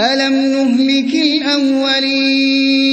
أَلَمْ نُهْلِكِ الْأَوَّلِينَ؟